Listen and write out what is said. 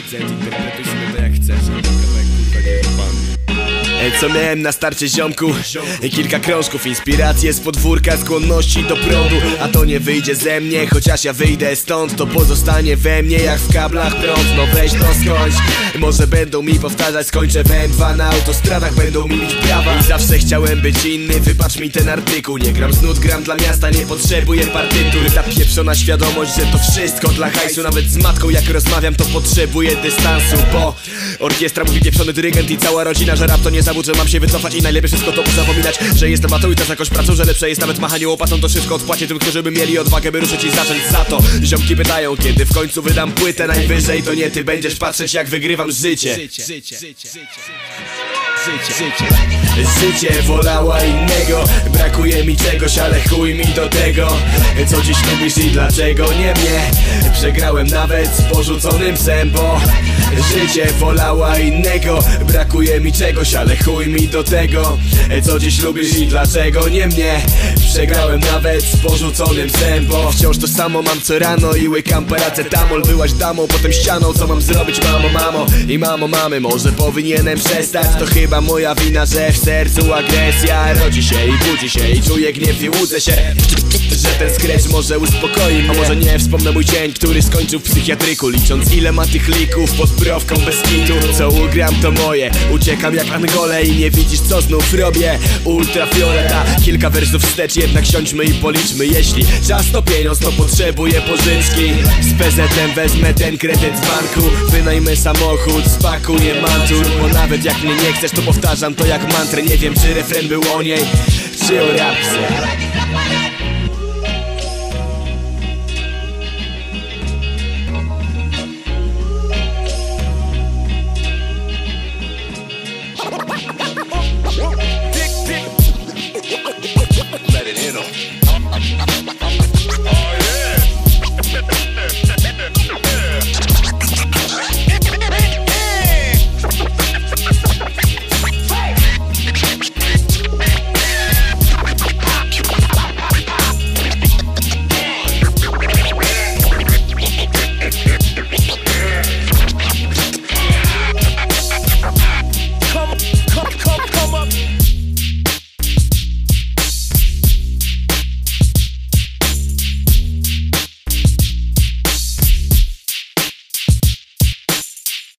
representative Co miałem na starcie ziomku? Kilka krążków, inspiracje z podwórka, skłonności do prądu. A to nie wyjdzie ze mnie, chociaż ja wyjdę stąd. To pozostanie we mnie jak w kablach prąd. No weź to skończ. Może będą mi powtarzać, skończę w M2 Na autostradach będą mi mieć prawa. I zawsze chciałem być inny, wybacz mi ten artykuł. Nie gram z nut, gram dla miasta, nie potrzebuję partytur Ta pieprzona świadomość, że to wszystko dla hajsu. Nawet z matką jak rozmawiam, to potrzebuję dystansu Bo orkiestra mówi pieprzony dyrygent i cała rodzina Że rap to nie zawód, że mam się wycofać i najlepiej wszystko to zapominać Że jestem matą i też jakąś pracą, że lepsze jest nawet machanie łopatą To wszystko odpłacię tym, którzy by mieli odwagę, by ruszyć i zacząć za to. Ziomki pytają, kiedy w końcu wydam płytę najwyżej To nie ty będziesz patrzeć jak wygrywam życie Życie, życie, życie wolała innego Brakuje mi czegoś, ale chuj mi do tego. Co dziś lubisz i dlaczego nie mnie? Przegrałem nawet z porzuconym psem, bo Życie wolała innego Brakuje mi czegoś, ale chuj mi do tego. Co dziś lubisz i dlaczego nie mnie? Przegrałem nawet z porzuconym psem, bo Wciąż to samo mam co rano i łykam paracetamol Byłaś damą, potem ścianą, co mam zrobić mamo, mamo? I mamo, mamy, może powinienem przestać? To chyba moja wina, że w sercu agresja Rodzi się i budzi się. I czuję gniew i łudzę się Że ten skrecz może uspokoi A może nie, wspomnę mój dzień, który skończył w psychiatryku. Licząc ile ma tych lików pod browką bez kitu. Co ugram to moje, uciekam jak Angole I nie widzisz co znów robię. Ultrafioleta, kilka wersów wstecz Jednak siądźmy i policzmy. Jeśli czas to pieniądz, to potrzebuję pożyczki. Z PZM wezmę ten kredyt z banku. Wynajmę samochód, spakuję mantur. Bo nawet jak mnie nie chcesz, to powtarzam to jak mantrę. Nie wiem czy refren był o niej, czy o rapce Oh yeah.